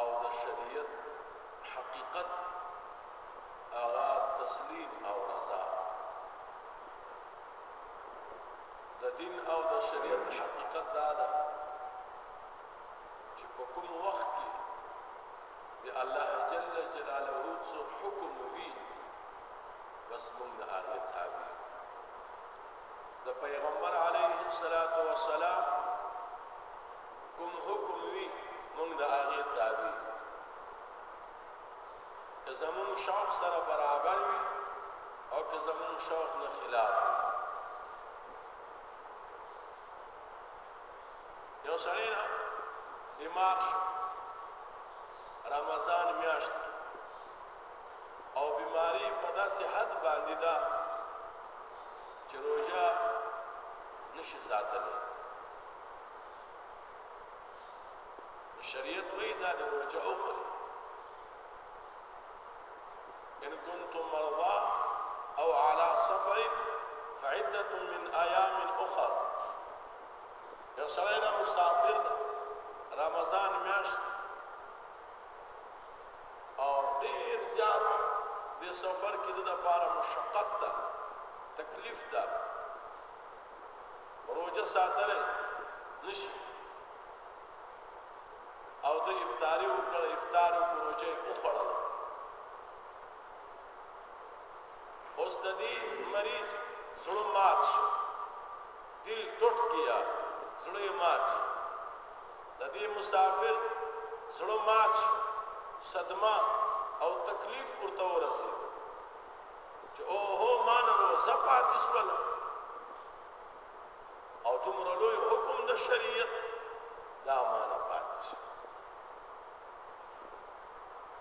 او د شریعت حقیقت هغه تسلیم او رضا د دین او د شریعت حقیقت دا ده چې په کوم وخت کې د الله جل جلاله څو حکم وی بس موږ د هغه تابع د پیغمبر علیه الصلاۃ والسلام کوم حکم وي موږ د هغه تابع یو که زموږ شوق سره برابر وي او که زموږ شوق نه خلاف وي یو سړی نه دماغ رمضان میاشت او بیماری په داسې حد باندې ده چې روژه نشي ساتلی شریعت وی دا د ورجه او خلی ان کنتم مرضا او على سفر فعدة من ايام اخر یو سړی نه مسافر ده رمضان میاشت او ډیر زیات د سفر کې د لپاره مشقت ده تکلیف ده روژه ساتلی نشي او د افطاری وکړه افطار او روژه وخوړل اوس د دې مریض زړه مات شو دل ټوټ کیا زړه مات شو د دې مسافر زړه مات شو صدمه او تکلیف ورته ورسید چې او هو مال روزه پاتې شول او دومره لوی حکم د شریعت دا مال پاتې شو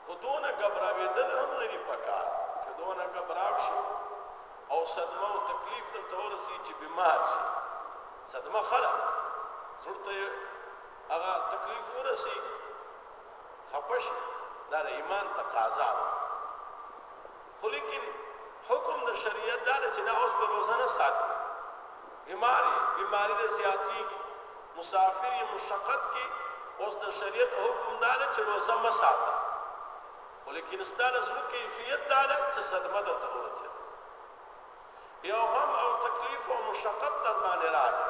خو دونه ګبراوېدل هم نه دي پکار چې دونه ګبراو شي او صدمه او تکلیف ته تورسي چې بیمار شي صدمه خلا زړه ته هغه تکلیف ورسي خپه شي دا د ایمان تقاضا ده خو لیکن حکم د شریعت دا چې دا اوس په روزه نه ساتي بیماری بیماری د زیاتیږي مسافر یې مشقت کې اوس د شریعت حکم دا دی چې روزه مه ساته ولیکن ستا د زړه کیفیت دا دی چې صدمه درته ورسېده یو غم او تکلیف او مشقت در باندې راغی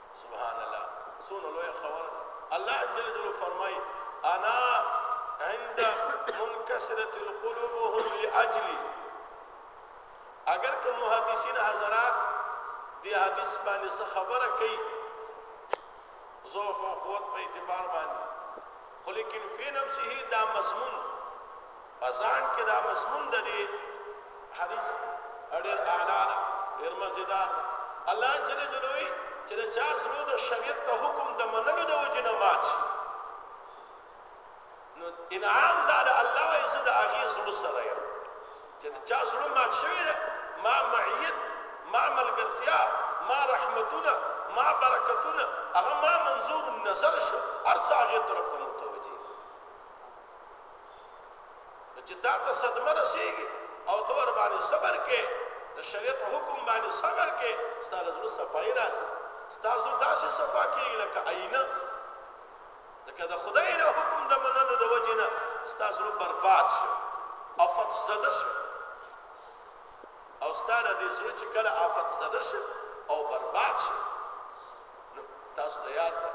سبحان الله سونه لوی خبر الله جل جلاله فرمای انا عند منكسره القلوبهم لاجلي اگر که محدثین حضرات دی حدیث باندې څه خبره کوي ضعف او قوت په اعتبار باندې خو لیکن فی نفسه دا مضمون په ځان کې دا مضمون د دې حدیث ډېر اعلی ده، ډېر مزېدار ده. الله جل جلاله وایي چې د چا زړه د شریعت د حکم د منلو د وجې نه مات شي، نو انعام دا ده، الله وایي زه د هغې زړه سره یم چې د چا زړه مات شوی دی، ما معیت، ما ملګرتیا، ما رحمتونه، ما برکتونه، هغه ما منظور النظر شو، هر څه هغې طرف ته متوجه دي. نو چې تا ته صدمه رسېږي او ته ورباندې صبر کې د شریعت په حکم باندې صبر کې ستا له زړه صفایي راځي ستا زړه داسې صفا کېږي لکه آینه ځکه د خدای له حکم د منلو د وجې نه ستا زړه برباد شو آفت زده شو او ستا د دې زړه چې کله آفت زده شو او برباد شو نو تاسو ته یاد ده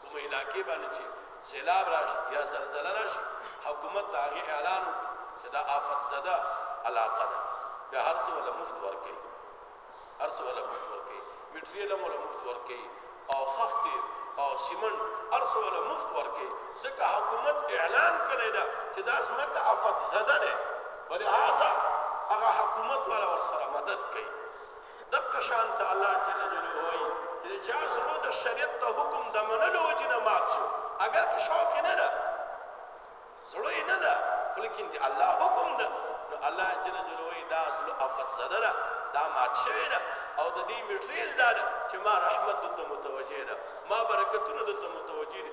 کومه علاقې باندې چې سیلاب راشي یا زلزله راشي حکومت د هغې اعلان وکړي چې دا آفت زده علاقه ده بیا هر څه ولا مفت ورکړي هر څه ولا مفت ورکړي میټریل هم ولا مفت ورکړي او خښتې او سیمنټ هر څه ولا مفت ورکړي ځکه حکومت اعلان کړی دا چې دا ځمکه آفت زده ده ولهذا هغه حکومت ولا ورسره مدد کوي دقه شان ته الله جل جلاله وايي چې د چا زړه د شريعت د حکم د منلو وجې نه مات شو اګر که شوق يې نه ده زړه يې نه ده خو ليکن د الله حکم ده نو الله جل جلاله وايي دا زړه افت زده ده دا مات شوی ده او د دې میټریل دا ده چې ما رحمت دته متوجه ده ما برکتونه دته متوجه دي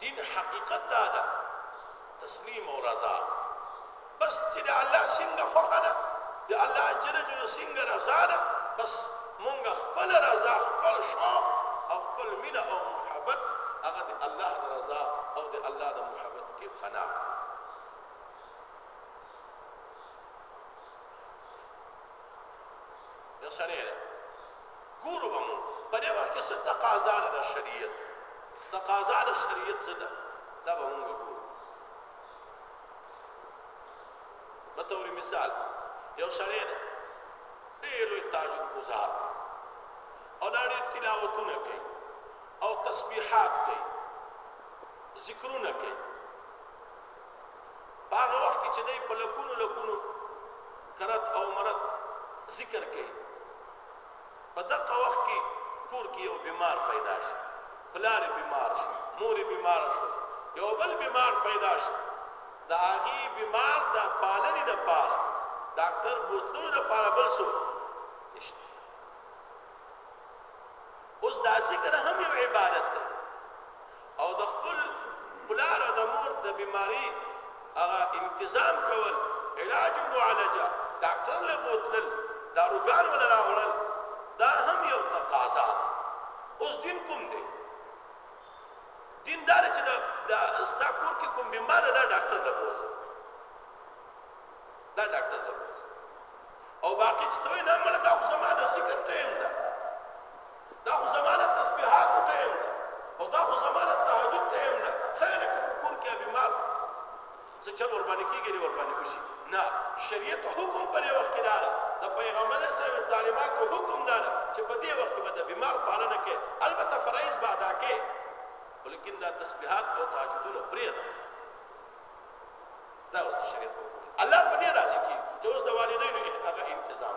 دین حقیقت دا ده تسلیم او رضا بس چې د الله څنګه خوښه ده د الله جل جلاله څنګه رضا ده بس مونږ خپل رضا خپل شوق او خپل مینه او محبت هغه د الله د رضا او د الله د محبت کې فنا یو سړی ګورو به مو په دې وخت کې څه تقاضا ده د شریعت، تقاضا د شریعت څه ده دا به مونږ ګورو. په تور مثال یو سړی ده ډېر لوی تاجد گزار او دا ډېر تلاوتونه کوي او تسبیحات کوي ذکرونه کوي په هغه وخت کې چې دی په لکونو لکونو کرت او مرت ذکر کوي په دغه وخت کې کور کې یو بیمار پیدا شي پلار بیمار شي مور بیمار شي یو بل بیمار پیدا شي دا هغه بیمار د پالنې د پاره ډاکټر بوتلو د پاره بل څه نشته اوس دا ذکر هم یو عبادت دی او د خپل پلار او د مور د بیماری هغه انتظام کول علاج و معالجه ډاکټر له بوتلل داروګان ول راوړل دا هم یو تقاضا اوس دین کوم دی دین دار چې دا د استا کور کې کوم بیمار دا ډاکټر له بوتل دا ډاکټر له او باقی چې دوی نه مړ دا خو زما د ذکر ټیم ده دا خو زما د تسبیحاتو ټایم ده او دا خو زما د تهجد ټایم ده خیره که په کور کې بیمار څه چل ورباندې کېږي دی ورباندې وشي نه شریعت حکم په دې وخت کې دا ده د پیغمبر صاحب تعلیمات حکم دا ده چې په دې وخت کې به د بیمار پالنه کې البته فرایض به ادا کې ولیکن دا تسبیحات او تهجدونه پرې ده دا اوس شریعت حکم الله په دې راضي کې چې اوس د والدینو هغه انتظام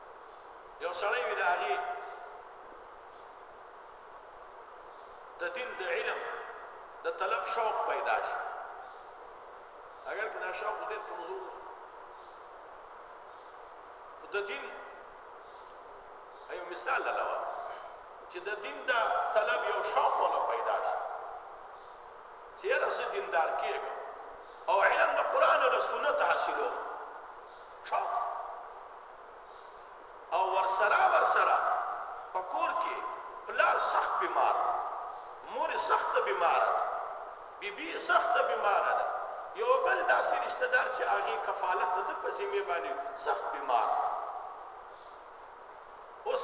یو سړی وي د هغې د دین د علم د طلب شوق پیدا شي اگر که دا شوق ډېر کمزور د دین ایو مثال لوا چې د دین د طلب یو شوق ولا پیدا شي چې راځي دیندار کېږي او علم د قران او سنت حاصلو شوق او ورسره ورسره په کور کې پلار سخت بیمار ده، مور یې سخته بیماره ده، بي بي یې سخته بیماره ده، یو بل داسې رشته دار چې هغې کفالت د ده په ذمې باندې سخت بیمار ده. اوس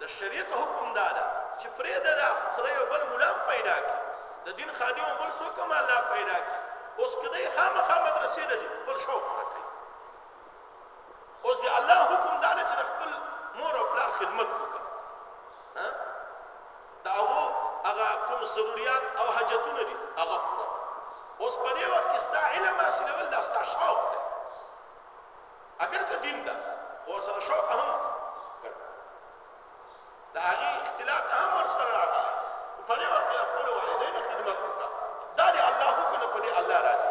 د شریعت حکم دا ده چې پرېږده دا خدای یو بل ملا پیدا کړي، د دین خادم یو بل څوک هم الله پیدا کړي. اوس که دی خامخا مدرسې ته ځي خپل شوق پوره کوي اوس د الله حکم دا دی چې د خپل مور او پلار خدمت وکړه د هغو هغه کوم ضروریات او حاجتونه دي هغه پوره اوس په دې وخت کې ستا علم حاصلول دا ستا شوق دی اگر که دین ده خو سره شوق هم د هغه اختلاف هم ورسره راغلی په دې وخت کې خپل والدین خدمت وکړه دا دی الله حکم په دې الله راضي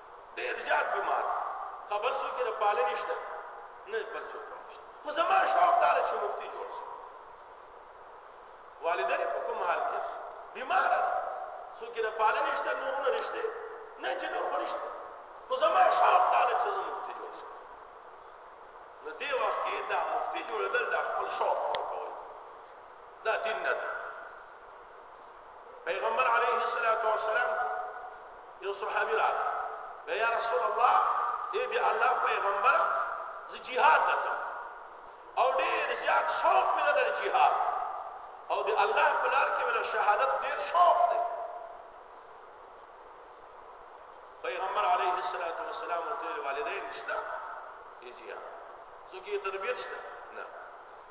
ډېر زیات بیمار دی که بل څوک یې د پالنې شته نه بل څوک هم نشته خو زما شوق دا دی چې مفتي جوړ شم والدین یې په کوم حال کې بیمار دی څوک یې د پالنې شته نور نه رشته نه چې نور خو نشته خو زما شوق دا دی چې زه مفتي جوړ شم نو دې وخت کې دا مفتي جوړېدل دا خپل شوق پوره کول دا دین نه دی پیغمبر علیه الصلاۃ والسلام یو صحابي راغی یا رسول الله ای بیا الله پیغمبر ز جهاد لته او ډیر زیات شوق مې د جهاد او د الله په لار کې ولا شهادت ډیر شوق دی پیغمبر علیه الصلاۃ والسلام ورته والدین نشته ای جهاد څوک یې تربیت شته نه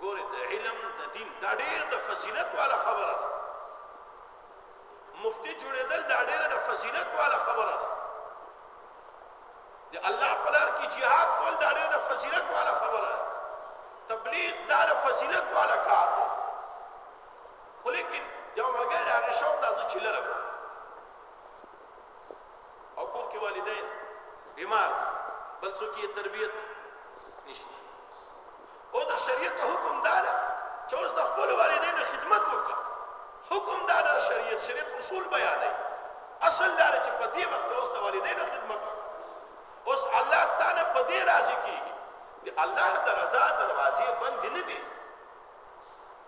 ګوره د علم د دین دا ډېر د فضیلت والا خبره ده مفتی جوړېدل دا ډېر د فضیلت والا خبره ده د الله په لار کې jihad کول دا ډېر د فضیلت والا خبره ده تبلیغ دا د فضیلت والا کار دی خو لیکن یو ملګری هغه شوق دا چې لرم او کور کې والدین بیمار بل څوک یې تربیت نشته او د شریعت حکم دا ده چې اوس د خپلو والدینو خدمت وکړه حکم دا ده شریعت شریف اصول بیانوي اصل دا ده چې په دې وخت اوس د والدینو خدمت وکړه اوس الله تعالی په دې راضي کیږي د الله د رضا دروازې بند نه دي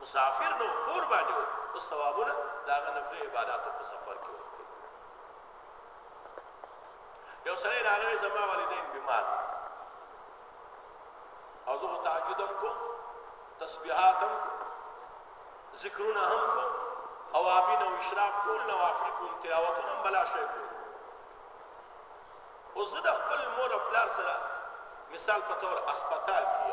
مسافر نو کور باندې وو اوس ثوابونه د هغه نفلي عباداتو په سفر کې ورکړي یو سړی راغی زما والدین بیمار او زه تهجد هم کوم تسبیحات هم کوم ذکرونه هم کوم اوابین او اشراق ټول نوافل کوم تلاوتونه هم بلا شی کوم اوس زه د خپل مور او پلار سره مثال په تور اسپیټال کې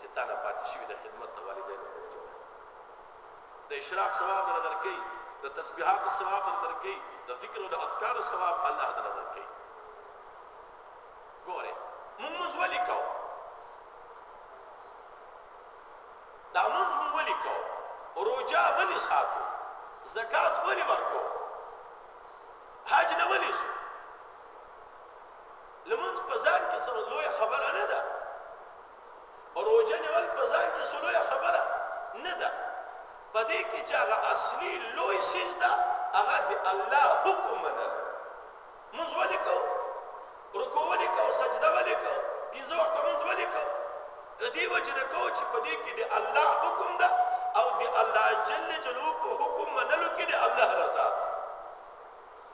چې تا نه پاتې شوي د خدمت د والدینو په وجه باندې د اشراق ثواب در درکوي د تسبیحاتو ثواب در درکوي د ذکر او د اذکارو ثواب الله در درکوي ګوره موږ موږ ولي کوو دا موږ موږ ولي کوو روجا ولي ساتو زکات ولي ورکو حج نه ولي شو لمونځ په ځان کې څه لوی خبره نه ده روژه نیول په ځان کې څه لویه خبره نه ده، په دې کې چې هغه اصلي لوی څیز ده هغه د الله حکم منل دي. مونځ ولې کوو؟ رکوع ولې کوو؟ سجده ولې کوو؟ پنځه وخته مونځ ولې کوو؟ د دې وجې نه کوو چې په دې کې د الله حکم ده او د الله جل جلاله په حکم منلو کې د الله رضا ده.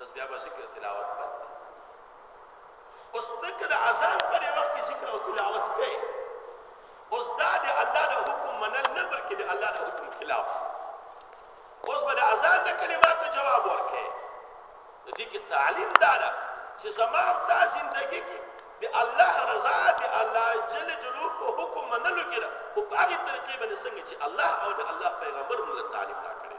بس بیا به ذکر تلاوت بند دی اوس دغه د اذان پر وخت کې ذکر او تلاوت کوي اوس دا د الله د حکم منل نه بلکې د الله د حکم خلاف اوس بل اذان د کلماتو جواب ورکړي د دې کې تعلیم دا ده چې زما او تا ژوندۍ کې د الله رضا د الله جل جلاله په حکم منلو کې ده او په هغه طریقې باندې څنګه چې الله او د الله پیغمبر موږ تعلیم راکړي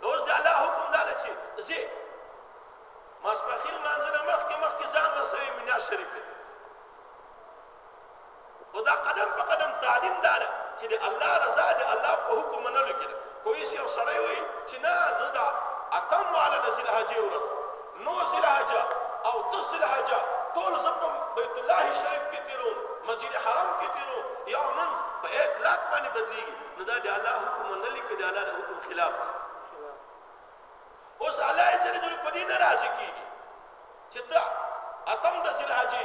نو اوس د الله حکم دا ده چې زه ماسپخین لمانځه نه مخکې مخکې ځان رسوي منا شریف ته او دا قدم په قدم تعلیم دا ده چې د الله رضا د الله په حکم منلو کې ده کوئی سی او سړی وي چې نه زه دا اتم والا د ذل حجې ورځ نو ذل حجه او د ذل حجه ټول زپم بیت الله شریف کې تیرو مسجد حرام کې تیرو یو من په اطلاق باندې بدلیږي نو دا د الله حکم منل کې د الله د حکم خلاف دی اوس الله یې جل جلاله په دې ناراضي کیږي چې ته اتم د ذلحجې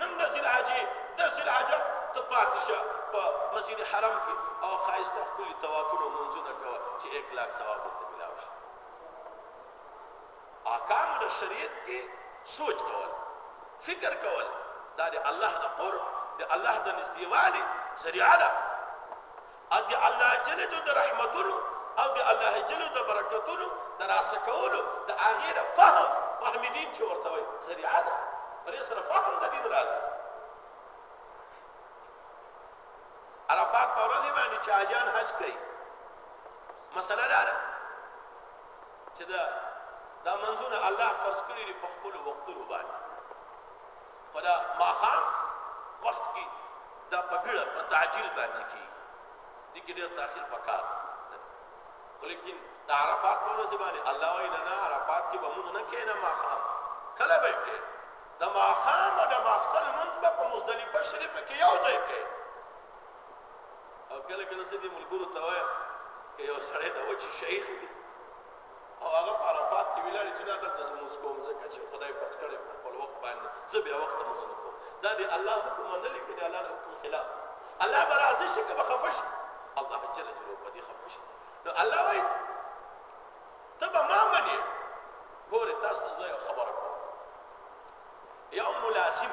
نم د ذلحجې د ذلحجې ته پاتې شه په مسجد حرم کې او خایسته خپل توافل او منځونه کوه چې 1 لاک ثواب ته ملاوي احکامو نه شریعت کې سوچ کول فکر کول دا د الله د قرب د الله د نزدېوالي ذریعه ده او د الله جل جلاله د رحمتونو او د الله جل جلاله د برکتونو د راسه کولو د هغې د فهم فهم دین چې ورته وایي ذریعه ده پرې سره فهم د دین راځي عرفات په ورځ باندې چې حاجیان حج کوي مسله دا ده چې دا دا منځونه الله فرض کړی دی په خپل وختونو باندې خو دا ماښام وخت کې دا په بیړه په تعجیل باندې کې دي کې ډېر تاخير پکار ولیکن دا عرفات په ورځ باندې الله وایي نه عرفات کې به مونږ نه کېنه ماښام کله به کې د ماښام د ماخستن مونږ به په مزدلفه شریف کې یو ځای کې او کله کله زه دې ملګرو ته وایم که یو سړی د وچې شیخ وي او هغه په عرفات کې ولاړ چې نه دلته زه مونځ کوم ځکه چې خدای فرض کړی په خپل وخت باندې زه بیا وخت مونځ نه کوم دا د الله حکم نه لیکي د الله حکم خلاف الله به راضي شي که به خفه شي الله جل جلاله په دې خفه شي نو الله وایي ته به ما منې ګورې تاسو ته زه یو خبره کوم یو ملازم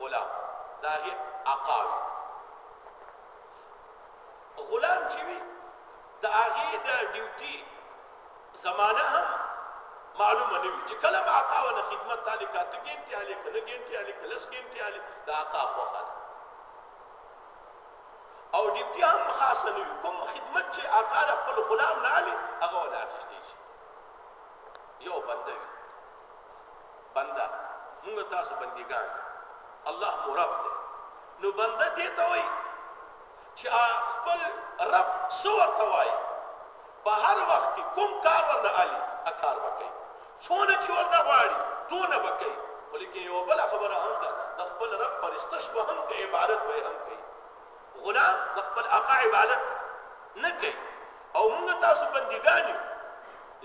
غلام د هغې اقا وي. غلام چې وي د هغې د ډیوټي زمانه هم معلومه نه وي چې کله به اقا ونه خدمت ته هلک اته ګنټې هلک نه ګنټې هلک لس ګنټې هلک د اقا خوښه ده او ډیوټي هم خاصه نه وي کوم خدمت چې اقا له خپل غلام نه علي هغه ولا اخیستې شي یو بنده وي بنده موږ تاسو بندګان الله مو رب دی نو بنده دې ته وایي چې خپل رب څه ورته وایي په هر وخت کې کوم کار ورنه علي کار وکړي څونه چې ورنه غواړي دونه به کوي خو لیکن یوه بله خبره هم ده د خپل رب پرستش به هم کوي عبادت به یې هم کوي غلام د خپل آقا عبادت نه کوي او موږ تاسو بندګان یو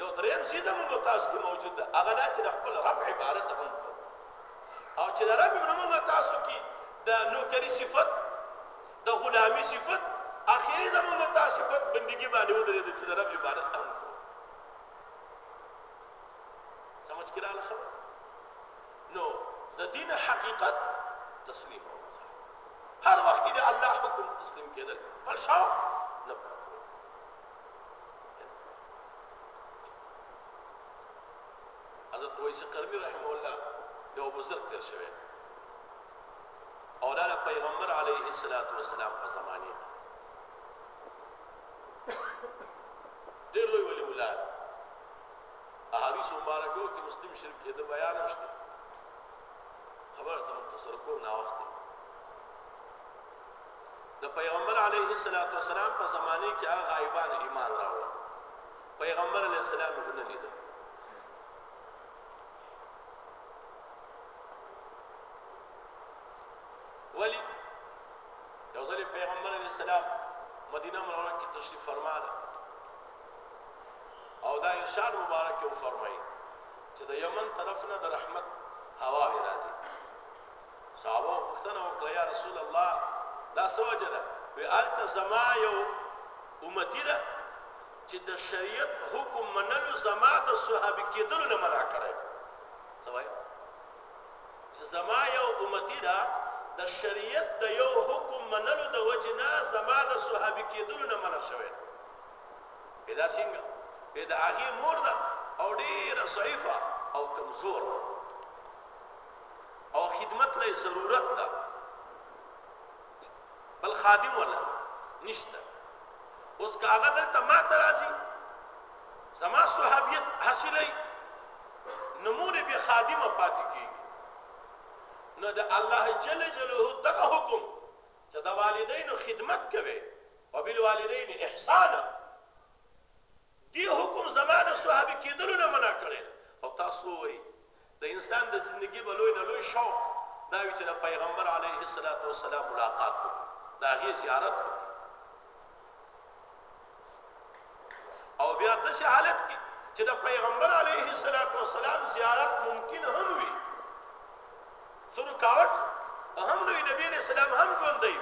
یو دریم څه زموږ تاسو کې موجود ده هغه دا چې د خپل رب عبادت هم او چې د رب موږ تاسو کې د نوکری صفت د غلامی صفت اخیری زموږ تاسو صفت بندگی باندې ودرې چې د رب عبادت هم سمجھ کې راغله نو د دین حقیقت تسلیم اوسه هر وخت کې د الله حکم تسلیم کېدل پر شاو نه پر حضرت ویس قرنی رحمه الله یو بزرگ تیر شوی اولاد پیغمبر علیه الصلاۃ والسلام په زمانه احادیث مبارکو کې مسلم شریف کې د بیان مشته خبره ته مختصر کوم نا وخت د پیغمبر علیه الصلاۃ والسلام په زمانه کې هغه غایبان ایمان راوړ پیغمبر علیه السلام یې نه لیدل ولی یو ځل پیغمبر علیه السلام مدینه منوره کې تشریف فرما ده او دا انشاد مبارک کې وفرمایي چې د یمن طرف نه د رحمت هواوې راځي صحابه پوښتنه وکړه یا رسول الله دا څه وجه ده وی هلته زما یو امتی ده چې د شریعت حکم منلو زما د صحابي کېدلو نه منع کړی څه وایي چې زما یو امتی ده د شریعت د یو حکم منلو د وجې نه زما د صحابي کېدلو نه منع شوی پیدا څنګه به د هغه مور ده او ډیره ضعیفه او کمزور ده او خدمت له ضرورت ده بل خادم ولا نشته اوس کاغه دلته ما تراځي زما صحابیت حاصلې نمونه به خادمه پاتې کیږي نو د الله جل جلاله دغه حکم چې د والدینو خدمت کوي وبالوالدین احسانا دې حکم زما د صحابي کېدلو نه منع کړی او تاسو وایي د انسان د زندگی به لوی نه لوی شوق دا وی چې د پیغمبر علیه الصلاۃ والسلام ملاقات وکړي دا غي زیارت وکړي او بیا د شي حالت کې چې د پیغمبر علیه الصلاۃ والسلام زیارت ممکن هم وي سر کاوت هم نو نبی علیہ السلام هم ژوند دی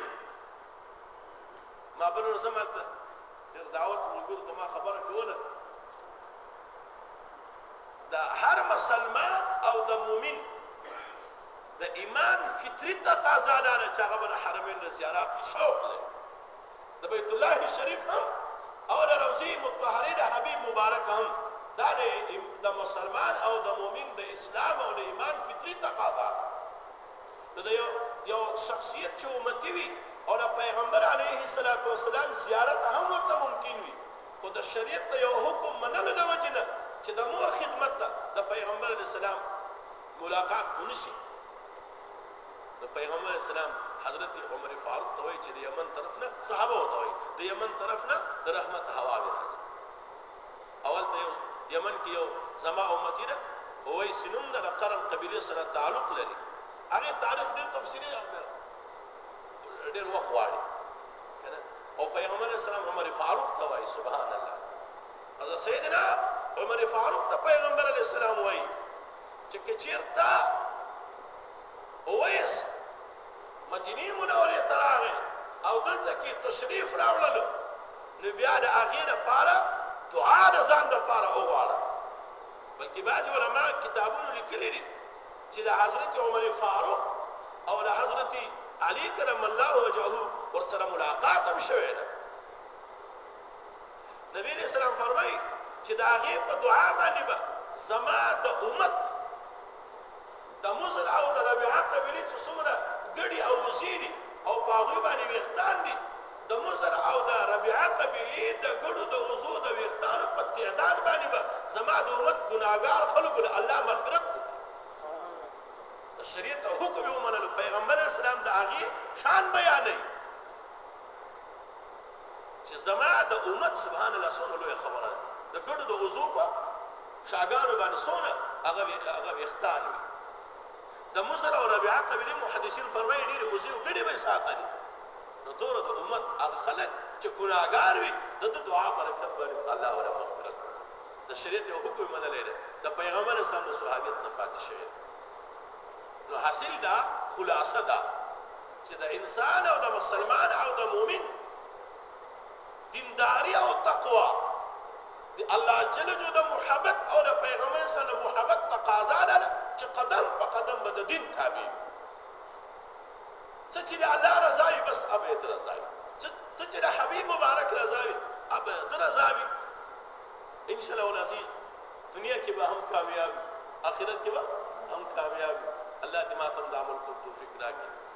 ما بل ورځ هم هلته چې دعوت ملګرو ته ما خبره کوله د هر مسلمان او د مؤمن د ایمان فطري تقاضا ده چې هغه بل حرمین د زیارت شوق لري د بیت الله شریف هم او د روزي مطهره د حبیب مبارک هم دا د مسلمان او د مؤمن د اسلام او د ایمان فطري تقاضا ده نو د یو یو شخصیت چې امتي وي او د پیغمبر علیه الصلوة والسلام زیارت هم ورته ممکن وي خو د شریعت د یوه حکم منلو د وجې نه چې د مور خدمت ده د پیغمبر علیه السلام ملاقات ونشي د پیغمبر علیه السلام حضرت عمر فاروق ته وایي چې د یمن طرف نه صحابه ته وایي د یمن طرف نه د رحمت هوا وي اول ته یو یمن کې یو زما امتی ده وای سینوم د قرن قبیله سره تعلق لري هغه تاریخ ډیر تفصیلی او ډیر وخت غواړي او پیغمبر اسلام عمر فاروق ته وای سبحان الله او سیدنا عمر فاروق ته پیغمبر علی السلام وای چې چیرته اویس مدینې منورې ته راغی او دلته کې تشریف راوړل نو بیا د هغې لپاره دعا د ځان لپاره وغواړه بلکې بعضې علما کتابونو لیکلي دي چې د حضرت عمر فاروق او د حضرت علي کرم الله وجهه ورسره ملاقات هم شوی ده نبی علیہ السلام فرمایي چې د هغې په دعا باندې به زما د امت د مضر او د ربيعه قبيلې چې څومره ګډي او وزې دي او په هغوی باندې وېښتان دي، د مضر او د ربيعه قبيلې د ګډو د وزو د وېښتانو په تعداد باندې به زما د امت ګناهګار خلکو له الله مغفرت وکړي. د شريعت او حکم يې ومنلو. پيغمبر عليه السلام د هغې شان بيانوي چې زما د امت سبحان الله څومره لويه خبره ده، د ګډو د وزو په شاګانو باندې څونه هغه ویښتان وي د مزر او ربيعه قبيله محدثين فرمایي ډېر وزي او ګډي به ساتلي نو تور د امت هغه خلک چې ګناګار وي د دعا برکت باندې الله ولا مغفرت د شریعت او حکم منلې ده د پیغمبر اسلام د صحابت نه پاتې شوی نو حاصل دا خلاصه ده چې د انسان او د مسلمان او د مؤمن دینداری او تقوا د الله جل جلاله د محبت او د پیغمبر صلی الله محبت تقاضا ده چې قدم په قدم به د دین تابع څه چې د الله رضا وي بس ابه تر رضا وي څه چې د حبیب مبارک رضا وي ابه تر رضا وي ان شاء الله العزیز دنیا کې به هم کامیاب آخرت کې به هم کامیاب الله دې ماتم د عمل کو توفیق راکړي